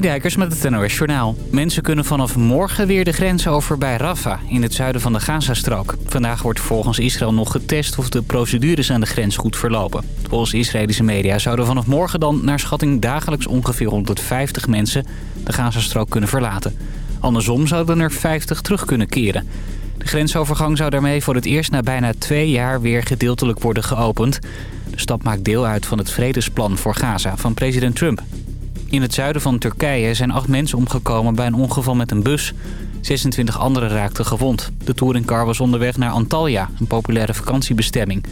Dijkers met het NOS Journaal. Mensen kunnen vanaf morgen weer de grens over bij Rafah, in het zuiden van de Gazastrook. Vandaag wordt volgens Israël nog getest of de procedures aan de grens goed verlopen. Volgens Israëlische media zouden vanaf morgen dan naar schatting dagelijks ongeveer 150 mensen de Gazastrook kunnen verlaten. Andersom zouden er 50 terug kunnen keren. De grensovergang zou daarmee voor het eerst na bijna twee jaar weer gedeeltelijk worden geopend. De stap maakt deel uit van het vredesplan voor Gaza van president Trump. In het zuiden van Turkije zijn acht mensen omgekomen bij een ongeval met een bus. 26 anderen raakten gewond. De touringcar was onderweg naar Antalya, een populaire vakantiebestemming.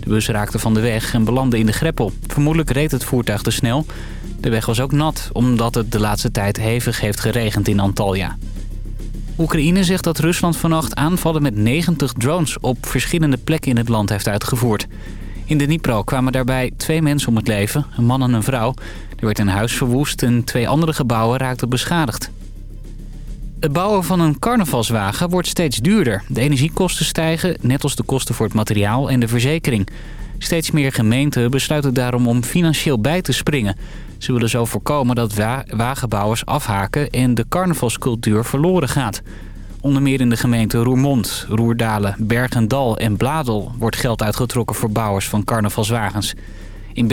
De bus raakte van de weg en belandde in de greppel. Vermoedelijk reed het voertuig te snel. De weg was ook nat, omdat het de laatste tijd hevig heeft geregend in Antalya. Oekraïne zegt dat Rusland vannacht aanvallen met 90 drones op verschillende plekken in het land heeft uitgevoerd. In de Dnipro kwamen daarbij twee mensen om het leven, een man en een vrouw. Er werd een huis verwoest en twee andere gebouwen raakten beschadigd. Het bouwen van een carnavalswagen wordt steeds duurder. De energiekosten stijgen, net als de kosten voor het materiaal en de verzekering. Steeds meer gemeenten besluiten daarom om financieel bij te springen. Ze willen zo voorkomen dat wagenbouwers afhaken en de carnavalscultuur verloren gaat. Onder meer in de gemeenten Roermond, Roerdalen, Bergendal en Bladel... wordt geld uitgetrokken voor bouwers van carnavalswagens. In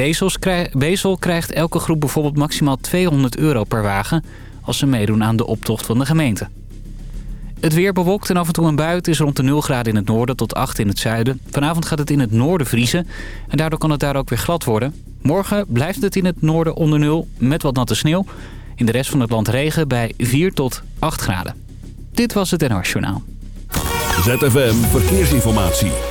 Bezel krijgt elke groep bijvoorbeeld maximaal 200 euro per wagen... als ze meedoen aan de optocht van de gemeente. Het weer bewolkt en af en toe een bui. Het is rond de 0 graden in het noorden tot 8 in het zuiden. Vanavond gaat het in het noorden vriezen. En daardoor kan het daar ook weer glad worden. Morgen blijft het in het noorden onder 0 met wat natte sneeuw. In de rest van het land regen bij 4 tot 8 graden. Dit was het NOS Journaal. ZFM Verkeersinformatie.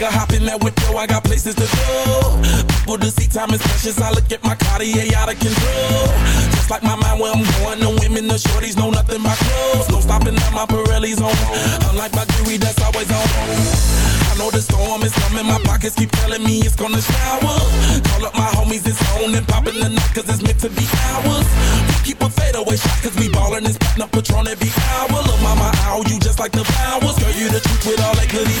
Nigga hop in that window, I got places to go. People to see, time is precious. I look at my Cartier out of control. Just like my mind where I'm going, the women, the shorties know nothing but clothes. No stopping at my Pirelli's on. Unlike my jewelry, that's always on. I know the storm is coming, my pockets keep telling me it's gonna shower. Call up my homies, it's on and popping the night, cause it's meant to be ours. We keep a fadeaway shot, cause we ballin' and spittin' up Patron every hour. Look, mama, ow, you just like the flowers. Girl, you the truth with all that goody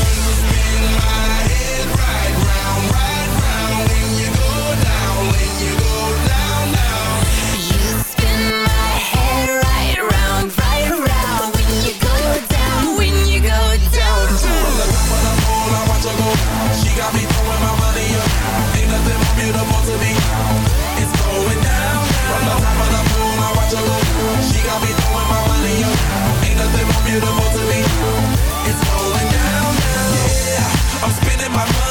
I'm spending my money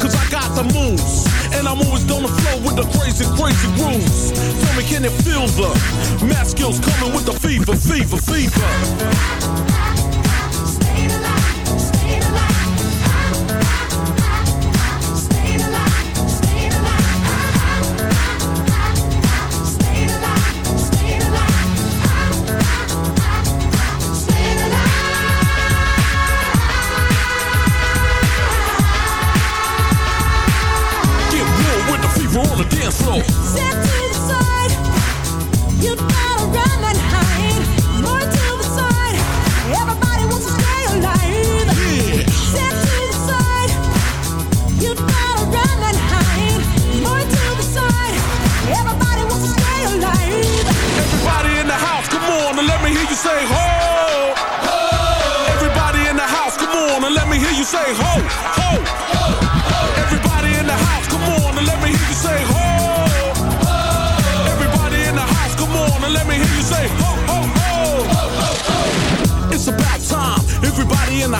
Cause I got the moves. And I'm always gonna flow with the crazy, crazy grooves. Tell me, can it feel the math skills coming with the fever, fever, fever? The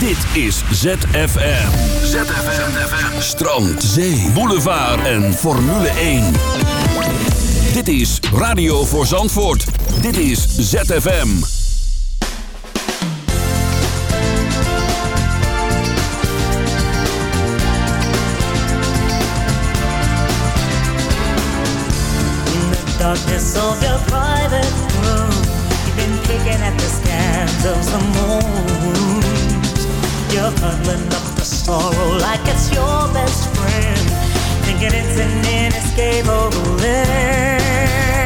Dit is ZFM. ZFM. Strand, zee, boulevard en Formule 1. Dit is Radio voor Zandvoort. Dit is ZFM. Darkness of your private room, you've been picking at the scans of the moon. You're huddling up the sorrow like it's your best friend, thinking it's an inescapable end.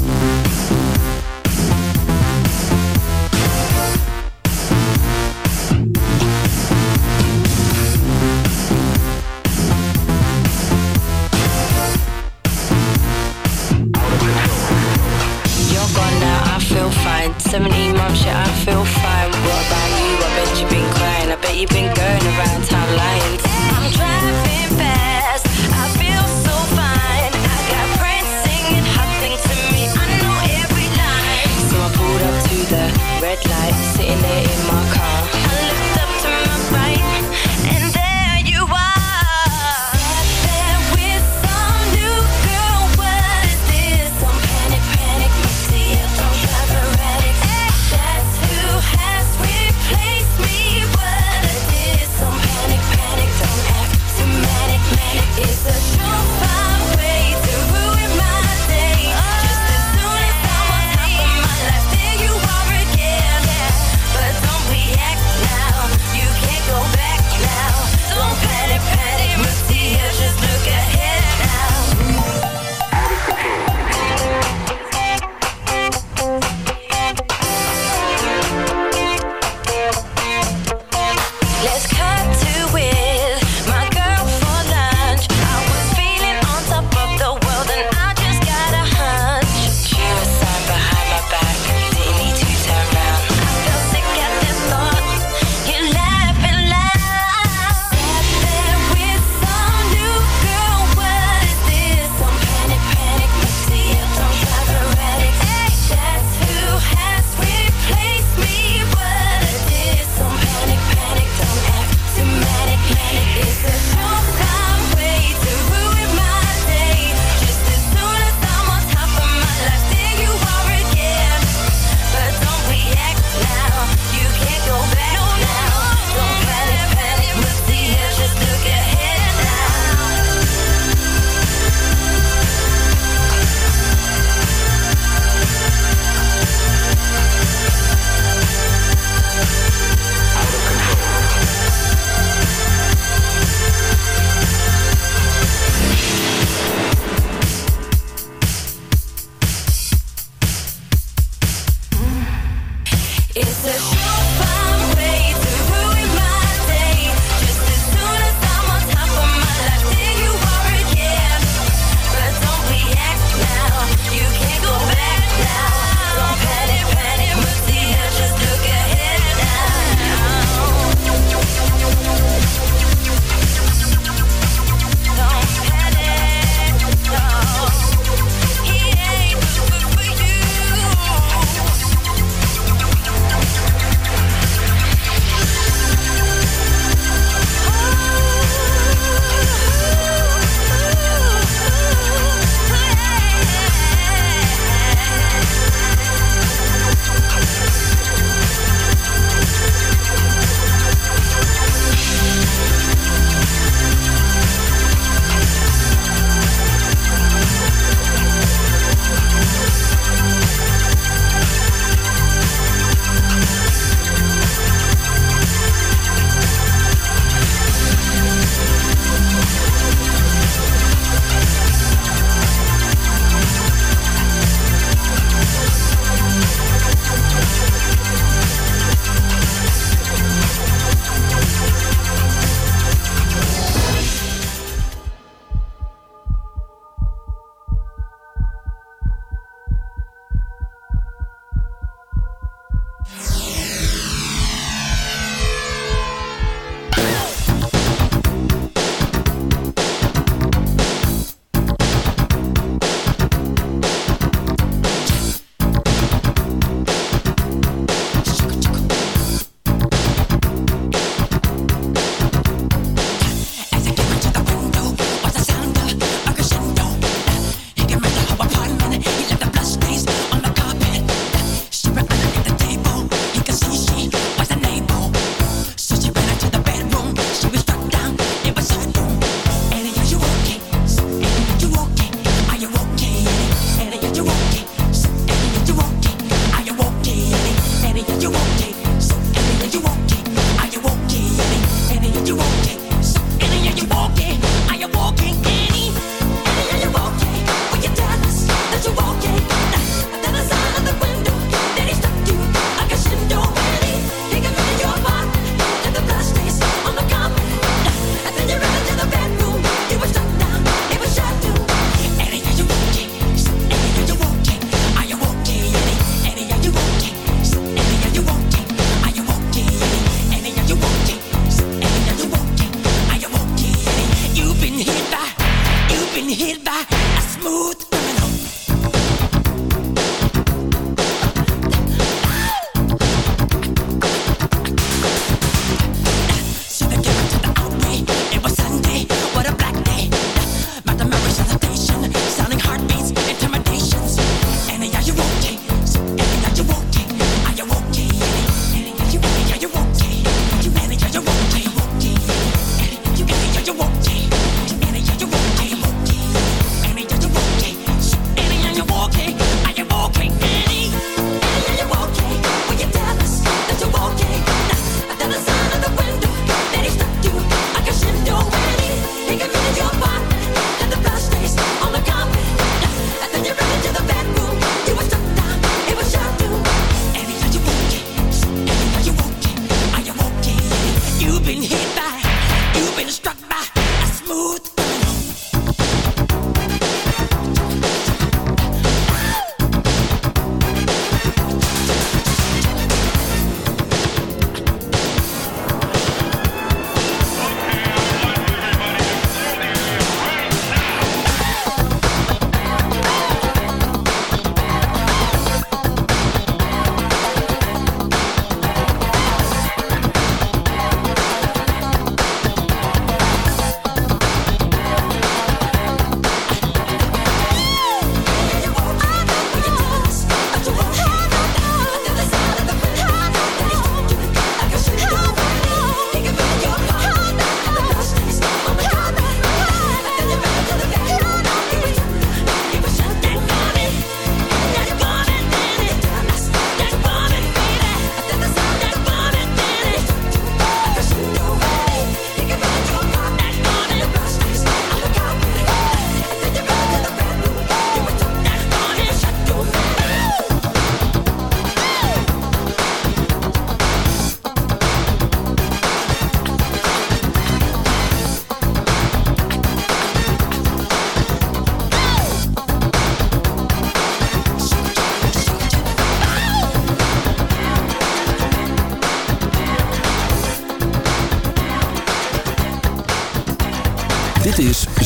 It's a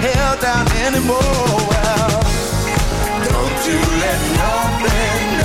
held down anymore. Don't you let nothing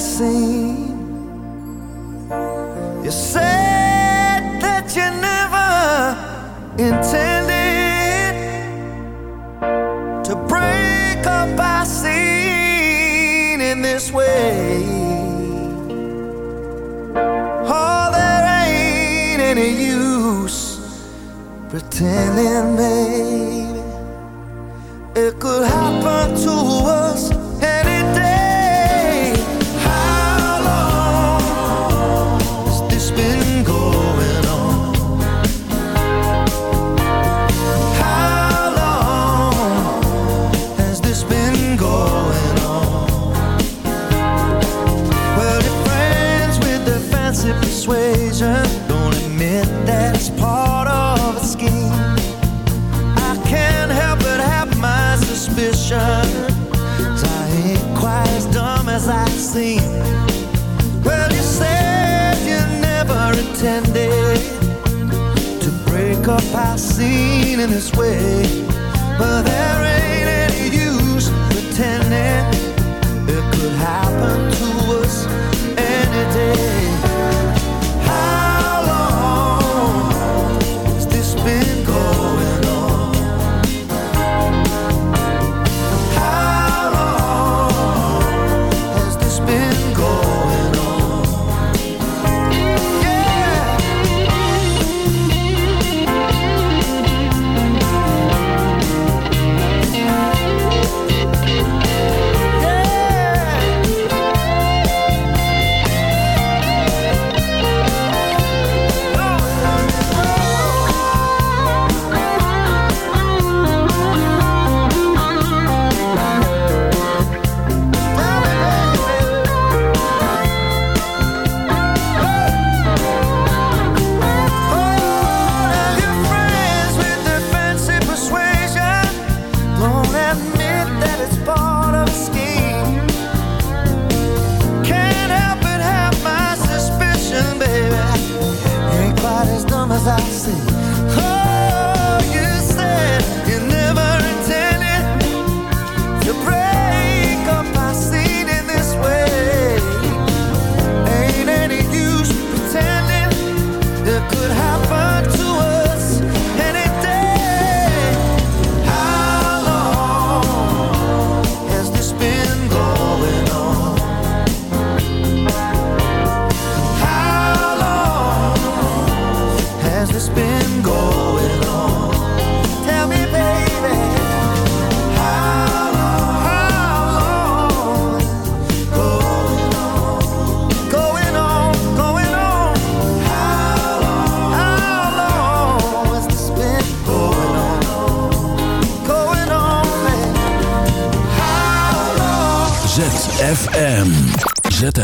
sing. intended to break up our scene in this way, but there ain't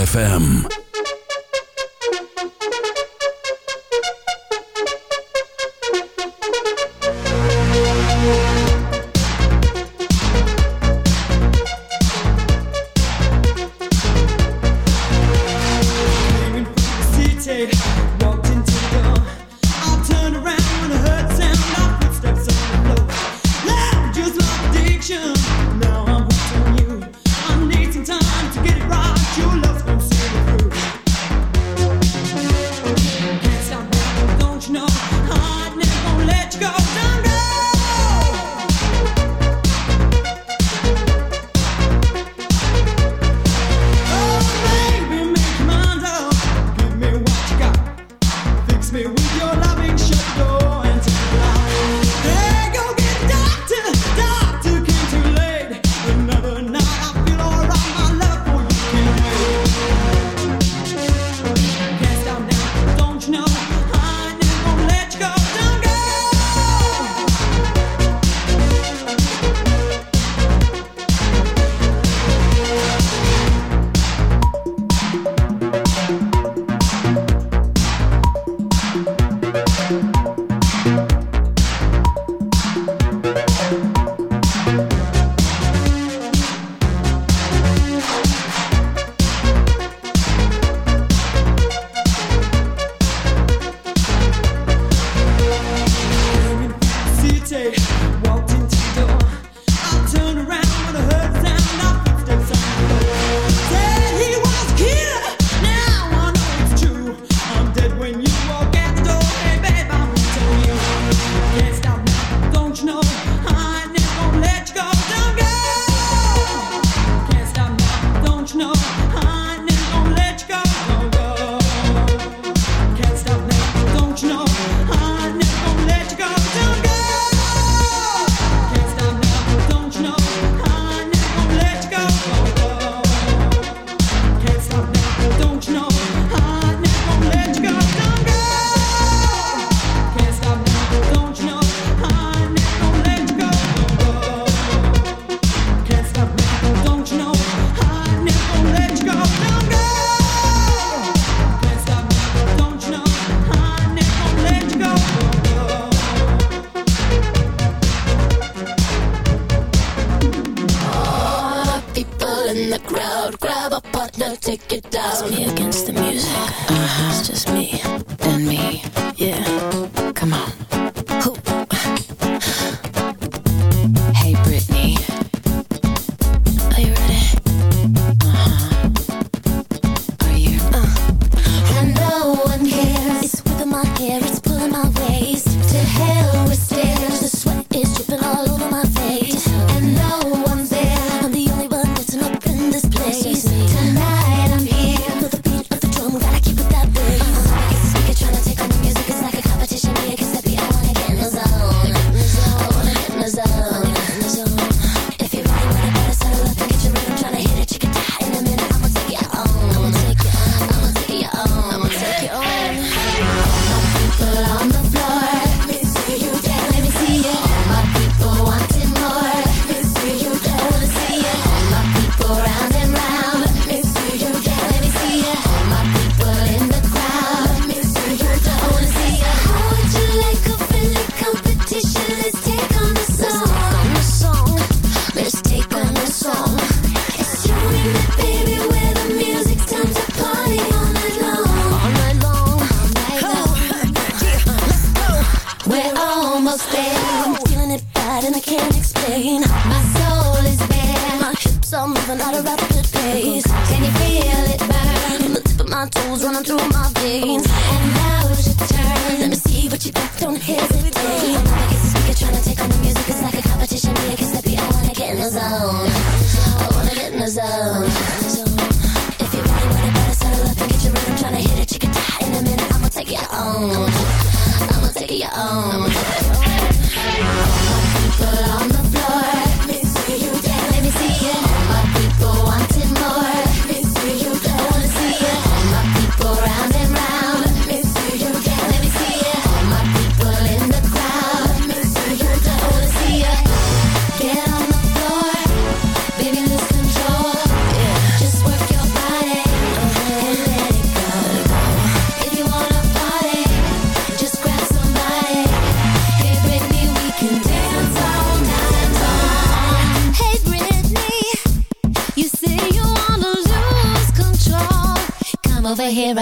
FM.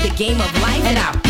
the game of life. And I